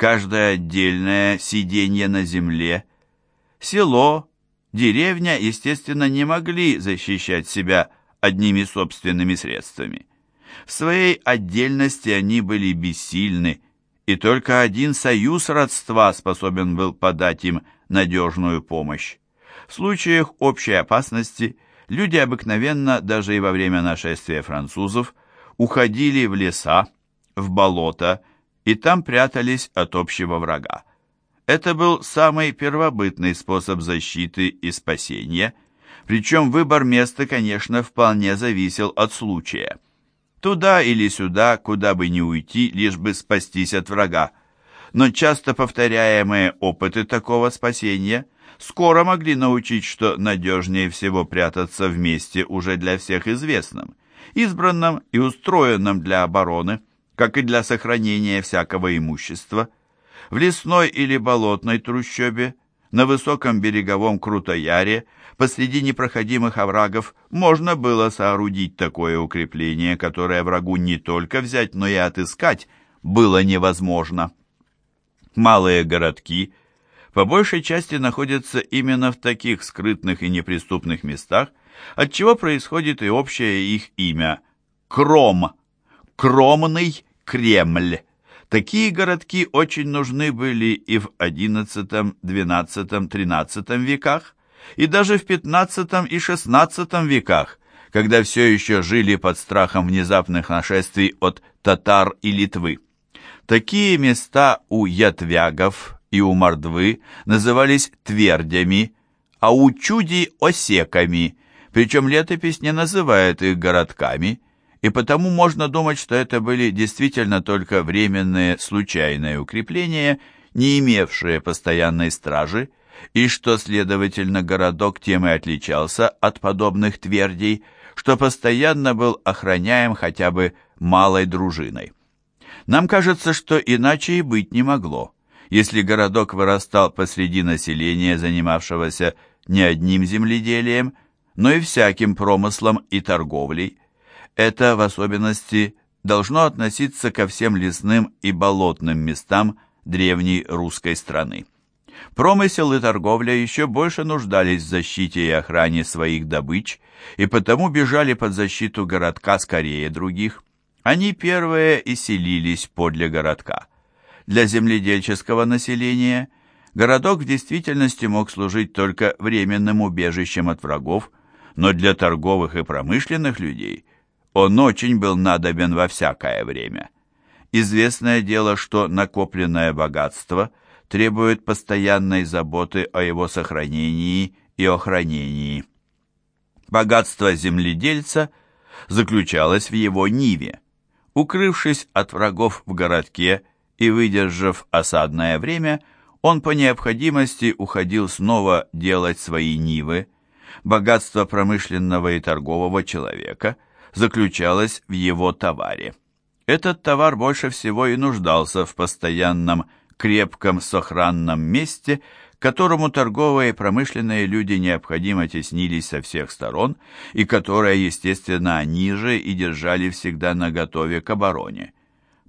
каждое отдельное сиденье на земле. Село, деревня, естественно, не могли защищать себя одними собственными средствами. В своей отдельности они были бессильны, и только один союз родства способен был подать им надежную помощь. В случаях общей опасности люди обыкновенно, даже и во время нашествия французов, уходили в леса, в болота и там прятались от общего врага. Это был самый первобытный способ защиты и спасения, причем выбор места, конечно, вполне зависел от случая. Туда или сюда, куда бы ни уйти, лишь бы спастись от врага. Но часто повторяемые опыты такого спасения скоро могли научить, что надежнее всего прятаться вместе уже для всех известном, избранном и устроенном для обороны, как и для сохранения всякого имущества. В лесной или болотной трущобе, на высоком береговом Крутояре, посреди непроходимых оврагов можно было соорудить такое укрепление, которое врагу не только взять, но и отыскать было невозможно. Малые городки по большей части находятся именно в таких скрытных и неприступных местах, отчего происходит и общее их имя – Кром, Кромный Кремль. Такие городки очень нужны были и в XI, XII, XIII веках, и даже в XV и XVI веках, когда все еще жили под страхом внезапных нашествий от татар и Литвы. Такие места у ятвягов и у мордвы назывались твердями, а у чуди – осеками, причем летопись не называет их городками, и потому можно думать, что это были действительно только временные случайные укрепления, не имевшие постоянной стражи, и что, следовательно, городок тем и отличался от подобных твердей, что постоянно был охраняем хотя бы малой дружиной. Нам кажется, что иначе и быть не могло, если городок вырастал посреди населения, занимавшегося не одним земледелием, но и всяким промыслом и торговлей. Это в особенности должно относиться ко всем лесным и болотным местам древней русской страны. Промысел и торговля еще больше нуждались в защите и охране своих добыч, и потому бежали под защиту городка скорее других. Они первые и селились подле городка. Для земледельческого населения городок в действительности мог служить только временным убежищем от врагов, но для торговых и промышленных людей он очень был надобен во всякое время. Известное дело, что накопленное богатство – требует постоянной заботы о его сохранении и охранении. Богатство земледельца заключалось в его ниве. Укрывшись от врагов в городке и выдержав осадное время, он по необходимости уходил снова делать свои нивы. Богатство промышленного и торгового человека заключалось в его товаре. Этот товар больше всего и нуждался в постоянном крепком сохранном месте, которому торговые и промышленные люди необходимо теснились со всех сторон и которое, естественно, они же и держали всегда наготове к обороне.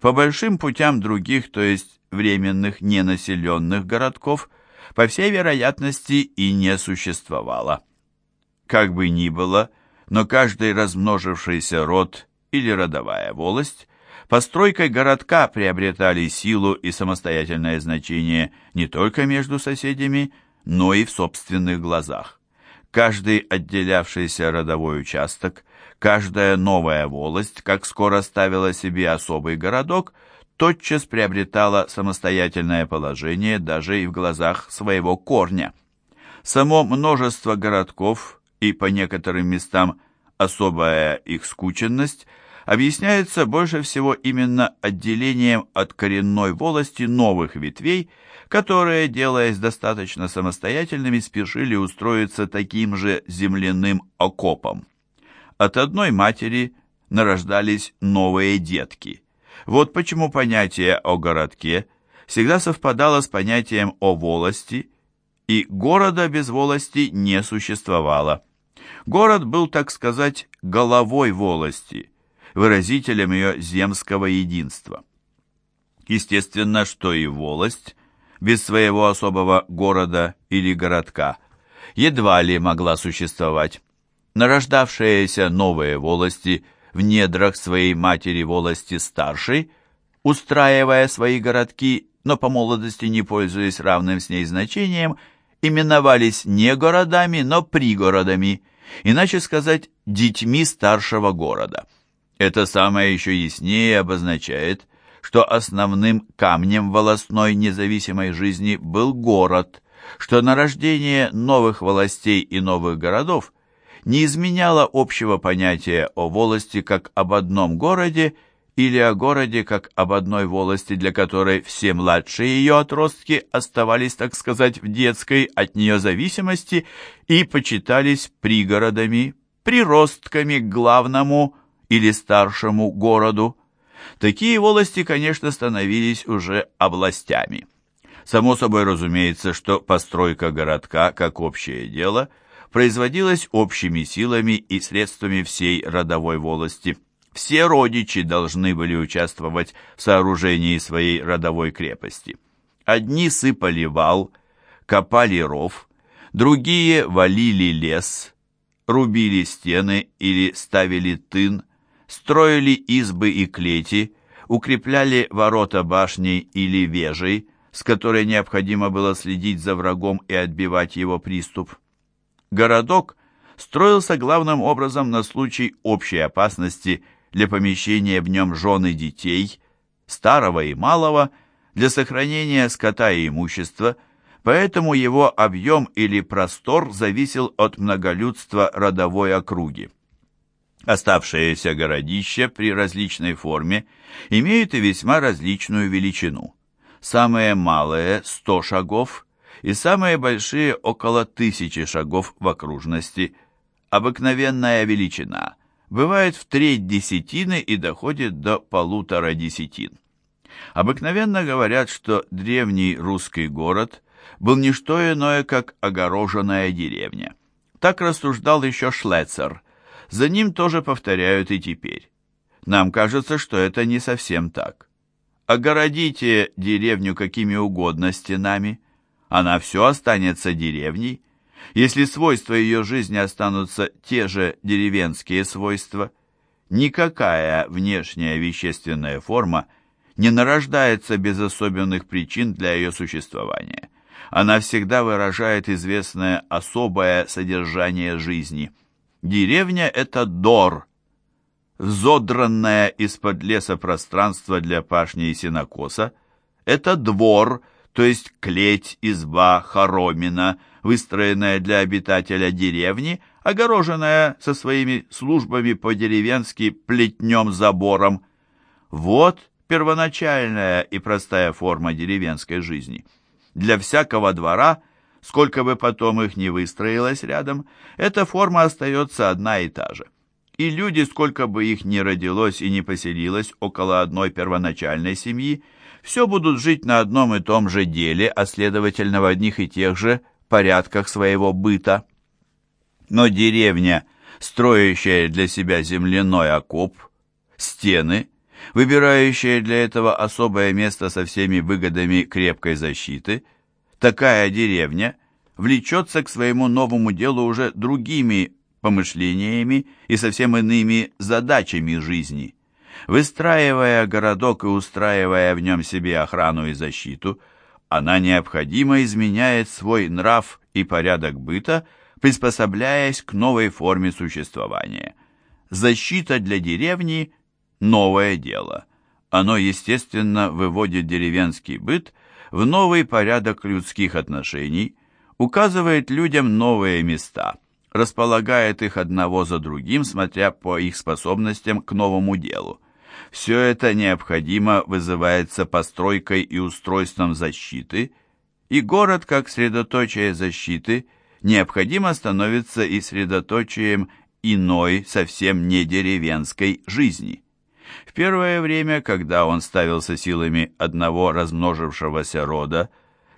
По большим путям других, то есть временных ненаселенных городков, по всей вероятности и не существовало. Как бы ни было, но каждый размножившийся род или родовая волость Постройкой городка приобретали силу и самостоятельное значение не только между соседями, но и в собственных глазах. Каждый отделявшийся родовой участок, каждая новая волость, как скоро ставила себе особый городок, тотчас приобретала самостоятельное положение даже и в глазах своего корня. Само множество городков и по некоторым местам особая их скученность – объясняется больше всего именно отделением от коренной волости новых ветвей, которые, делаясь достаточно самостоятельными, спешили устроиться таким же земляным окопом. От одной матери нарождались новые детки. Вот почему понятие о городке всегда совпадало с понятием о волости, и города без волости не существовало. Город был, так сказать, головой волости – выразителем ее земского единства. Естественно, что и волость, без своего особого города или городка, едва ли могла существовать. Нарождавшиеся новые волости в недрах своей матери волости старшей, устраивая свои городки, но по молодости не пользуясь равным с ней значением, именовались не городами, но пригородами, иначе сказать, детьми старшего города. Это самое еще яснее обозначает, что основным камнем волостной независимой жизни был город, что нарождение новых властей и новых городов не изменяло общего понятия о волости как об одном городе или о городе как об одной волости, для которой все младшие ее отростки оставались, так сказать, в детской от нее зависимости и почитались пригородами, приростками к главному или старшему городу. Такие волости, конечно, становились уже областями. Само собой разумеется, что постройка городка, как общее дело, производилась общими силами и средствами всей родовой волости. Все родичи должны были участвовать в сооружении своей родовой крепости. Одни сыпали вал, копали ров, другие валили лес, рубили стены или ставили тын, строили избы и клети, укрепляли ворота башней или вежей, с которой необходимо было следить за врагом и отбивать его приступ. Городок строился главным образом на случай общей опасности для помещения в нем жен и детей, старого и малого, для сохранения скота и имущества, поэтому его объем или простор зависел от многолюдства родовой округи. Оставшиеся городища при различной форме имеют и весьма различную величину. Самые малые – 100 шагов, и самые большие – около тысячи шагов в окружности. Обыкновенная величина бывает в треть десятины и доходит до полутора десятин. Обыкновенно говорят, что древний русский город был не что иное, как огороженная деревня. Так рассуждал еще Шлецер – за ним тоже повторяют и теперь. Нам кажется, что это не совсем так. Огородите деревню какими угодно стенами, она все останется деревней. Если свойства ее жизни останутся те же деревенские свойства, никакая внешняя вещественная форма не нарождается без особенных причин для ее существования. Она всегда выражает известное особое содержание жизни – Деревня — это дор, взодранное из-под леса пространство для пашни и сенокоса. Это двор, то есть клеть, изба, хоромина, выстроенная для обитателя деревни, огороженная со своими службами по-деревенски плетнем-забором. Вот первоначальная и простая форма деревенской жизни. Для всякого двора – Сколько бы потом их ни выстроилось рядом, эта форма остается одна и та же. И люди, сколько бы их ни родилось и ни поселилось около одной первоначальной семьи, все будут жить на одном и том же деле, а следовательно в одних и тех же порядках своего быта. Но деревня, строящая для себя земляной окоп, стены, выбирающая для этого особое место со всеми выгодами крепкой защиты – Такая деревня влечется к своему новому делу уже другими помышлениями и совсем иными задачами жизни. Выстраивая городок и устраивая в нем себе охрану и защиту, она необходимо изменяет свой нрав и порядок быта, приспособляясь к новой форме существования. Защита для деревни – новое дело. Оно, естественно, выводит деревенский быт в новый порядок людских отношений, указывает людям новые места, располагает их одного за другим, смотря по их способностям к новому делу. Все это необходимо вызывается постройкой и устройством защиты, и город как средоточие защиты необходимо становится и средоточием иной, совсем не деревенской жизни. В первое время, когда он ставился силами одного размножившегося рода,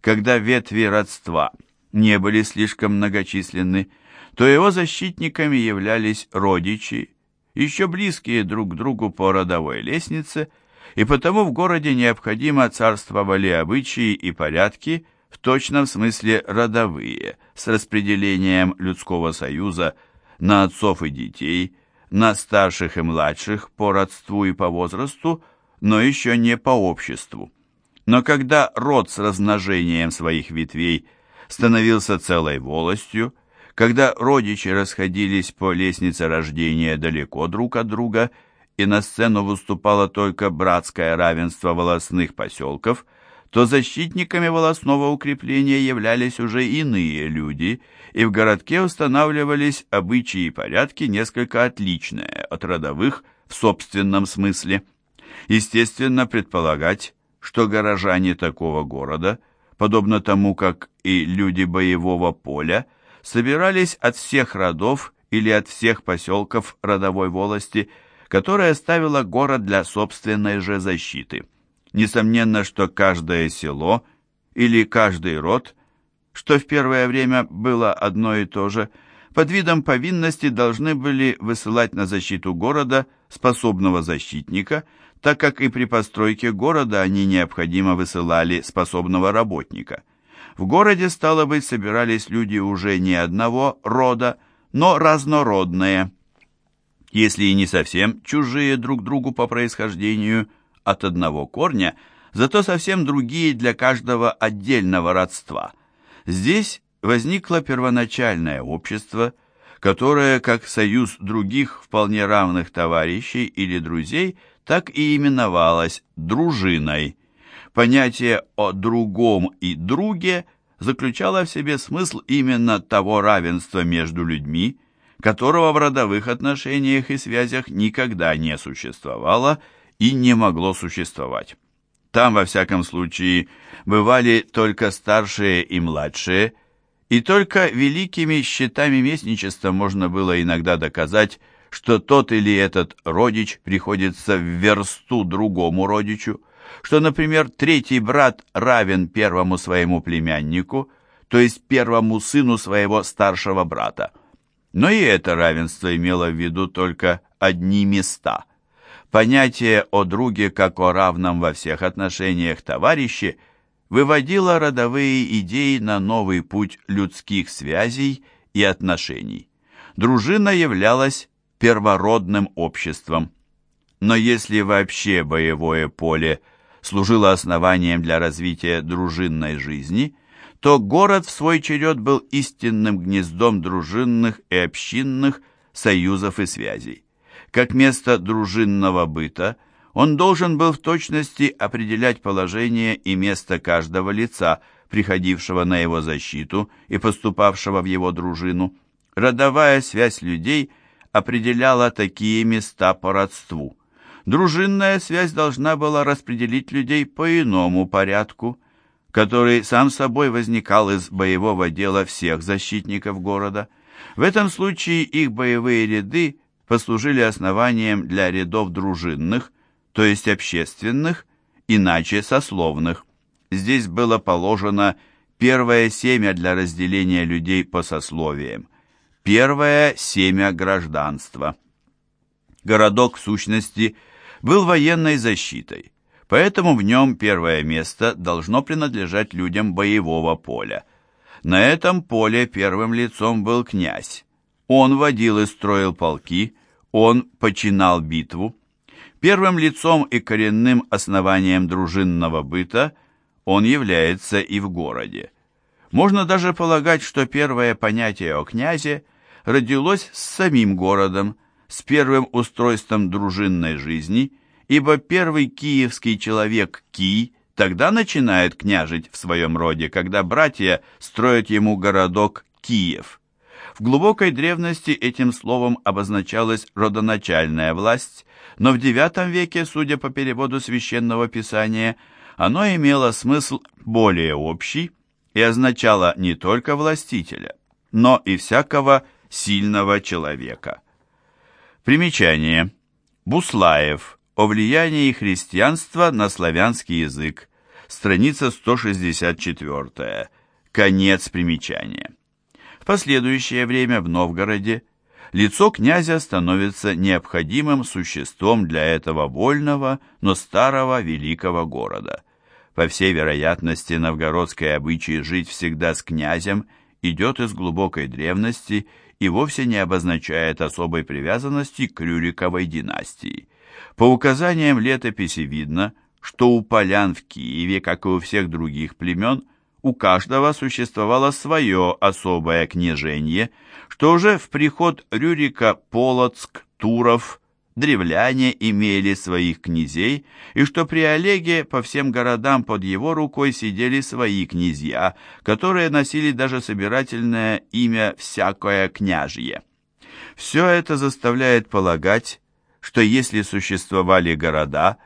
когда ветви родства не были слишком многочисленны, то его защитниками являлись родичи, еще близкие друг к другу по родовой лестнице, и потому в городе необходимо царствовали обычаи и порядки, в точном смысле родовые, с распределением людского союза на отцов и детей, на старших и младших по родству и по возрасту, но еще не по обществу. Но когда род с размножением своих ветвей становился целой волостью, когда родичи расходились по лестнице рождения далеко друг от друга, и на сцену выступало только братское равенство волосных поселков, то защитниками волосного укрепления являлись уже иные люди, и в городке устанавливались обычаи и порядки несколько отличные от родовых в собственном смысле. Естественно, предполагать, что горожане такого города, подобно тому, как и люди боевого поля, собирались от всех родов или от всех поселков родовой волости, которая ставила город для собственной же защиты. Несомненно, что каждое село или каждый род, что в первое время было одно и то же, под видом повинности должны были высылать на защиту города способного защитника, так как и при постройке города они необходимо высылали способного работника. В городе, стало быть, собирались люди уже не одного рода, но разнородные, если и не совсем чужие друг другу по происхождению от одного корня, зато совсем другие для каждого отдельного родства. Здесь возникло первоначальное общество, которое, как союз других вполне равных товарищей или друзей, так и именовалось дружиной. Понятие о другом и друге заключало в себе смысл именно того равенства между людьми, которого в родовых отношениях и связях никогда не существовало и не могло существовать. Там, во всяком случае, бывали только старшие и младшие, и только великими счетами местничества можно было иногда доказать, что тот или этот родич приходится в версту другому родичу, что, например, третий брат равен первому своему племяннику, то есть первому сыну своего старшего брата. Но и это равенство имело в виду только одни места. Понятие о друге как о равном во всех отношениях товарище выводило родовые идеи на новый путь людских связей и отношений. Дружина являлась первородным обществом. Но если вообще боевое поле служило основанием для развития дружинной жизни, то город в свой черед был истинным гнездом дружинных и общинных союзов и связей. Как место дружинного быта он должен был в точности определять положение и место каждого лица, приходившего на его защиту и поступавшего в его дружину. Родовая связь людей определяла такие места по родству. Дружинная связь должна была распределить людей по иному порядку, который сам собой возникал из боевого дела всех защитников города. В этом случае их боевые ряды послужили основанием для рядов дружинных, то есть общественных, иначе сословных. Здесь было положено первое семя для разделения людей по сословиям, первое семя гражданства. Городок, в сущности, был военной защитой, поэтому в нем первое место должно принадлежать людям боевого поля. На этом поле первым лицом был князь. Он водил и строил полки, он починал битву. Первым лицом и коренным основанием дружинного быта он является и в городе. Можно даже полагать, что первое понятие о князе родилось с самим городом, с первым устройством дружинной жизни, ибо первый киевский человек Ки тогда начинает княжить в своем роде, когда братья строят ему городок Киев. В глубокой древности этим словом обозначалась родоначальная власть, но в IX веке, судя по переводу священного писания, оно имело смысл более общий и означало не только властителя, но и всякого сильного человека. Примечание. Буслаев. О влиянии христианства на славянский язык. Страница 164. Конец примечания. В последующее время в Новгороде лицо князя становится необходимым существом для этого вольного, но старого великого города. По всей вероятности, новгородское обычай жить всегда с князем идет из глубокой древности и вовсе не обозначает особой привязанности к Рюриковой династии. По указаниям летописи видно, что у полян в Киеве, как и у всех других племен, у каждого существовало свое особое княжение, что уже в приход Рюрика Полоцк, Туров, древляне имели своих князей, и что при Олеге по всем городам под его рукой сидели свои князья, которые носили даже собирательное имя «всякое княжье». Все это заставляет полагать, что если существовали города,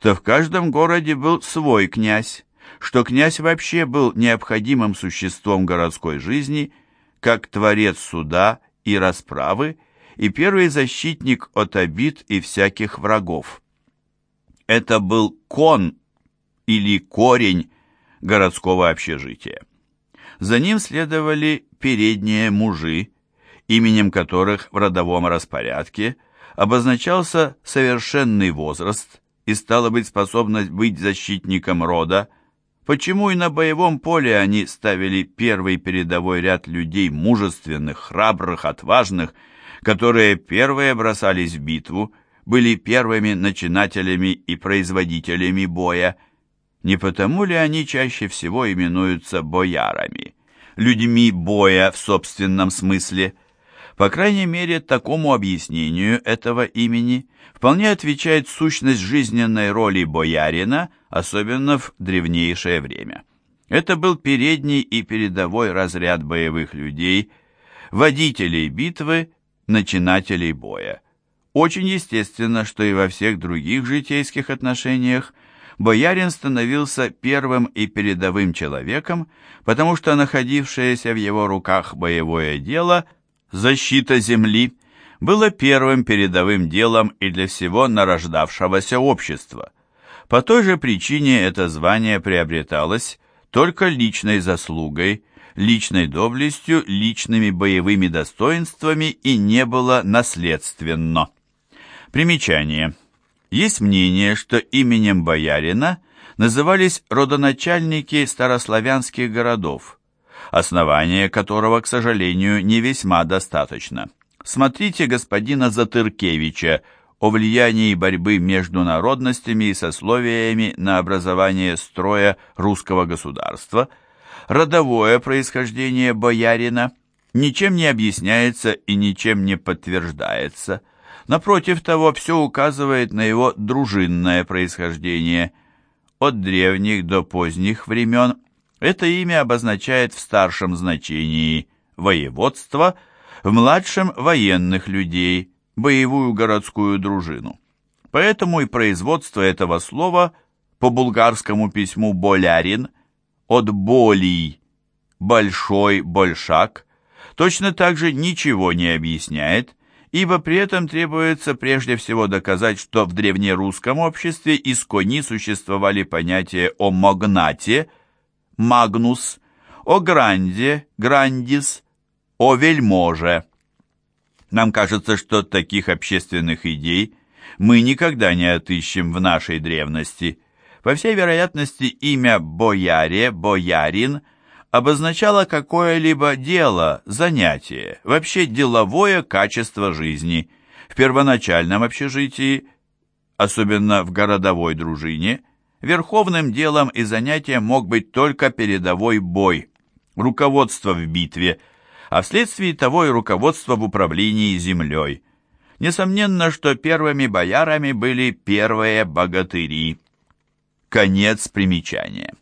то в каждом городе был свой князь, что князь вообще был необходимым существом городской жизни, как творец суда и расправы, и первый защитник от обид и всяких врагов. Это был кон или корень городского общежития. За ним следовали передние мужи, именем которых в родовом распорядке обозначался совершенный возраст и стала быть способность быть защитником рода, Почему и на боевом поле они ставили первый передовой ряд людей мужественных, храбрых, отважных, которые первые бросались в битву, были первыми начинателями и производителями боя? Не потому ли они чаще всего именуются боярами, людьми боя в собственном смысле? По крайней мере, такому объяснению этого имени вполне отвечает сущность жизненной роли боярина – особенно в древнейшее время. Это был передний и передовой разряд боевых людей, водителей битвы, начинателей боя. Очень естественно, что и во всех других житейских отношениях боярин становился первым и передовым человеком, потому что находившееся в его руках боевое дело, защита земли, было первым передовым делом и для всего нарождавшегося общества – по той же причине это звание приобреталось только личной заслугой, личной доблестью, личными боевыми достоинствами и не было наследственно. Примечание. Есть мнение, что именем боярина назывались родоначальники старославянских городов, основания которого, к сожалению, не весьма достаточно. Смотрите господина Затыркевича о влиянии борьбы между народностями и сословиями на образование строя русского государства, родовое происхождение боярина ничем не объясняется и ничем не подтверждается. Напротив того, все указывает на его дружинное происхождение. От древних до поздних времен это имя обозначает в старшем значении воеводство, в младшем военных людей – боевую городскую дружину. Поэтому и производство этого слова по булгарскому письму «болярин» от «болий» «большой», «большак» точно так же ничего не объясняет, ибо при этом требуется прежде всего доказать, что в древнерусском обществе из кони существовали понятия о магнате, магнус, о гранде, грандис, о вельможе. Нам кажется, что таких общественных идей мы никогда не отыщем в нашей древности. По всей вероятности, имя «бояре», «боярин» обозначало какое-либо дело, занятие, вообще деловое качество жизни. В первоначальном общежитии, особенно в городовой дружине, верховным делом и занятием мог быть только передовой бой, руководство в битве – а вследствие того и руководство в управлении землей. Несомненно, что первыми боярами были первые богатыри. Конец примечания.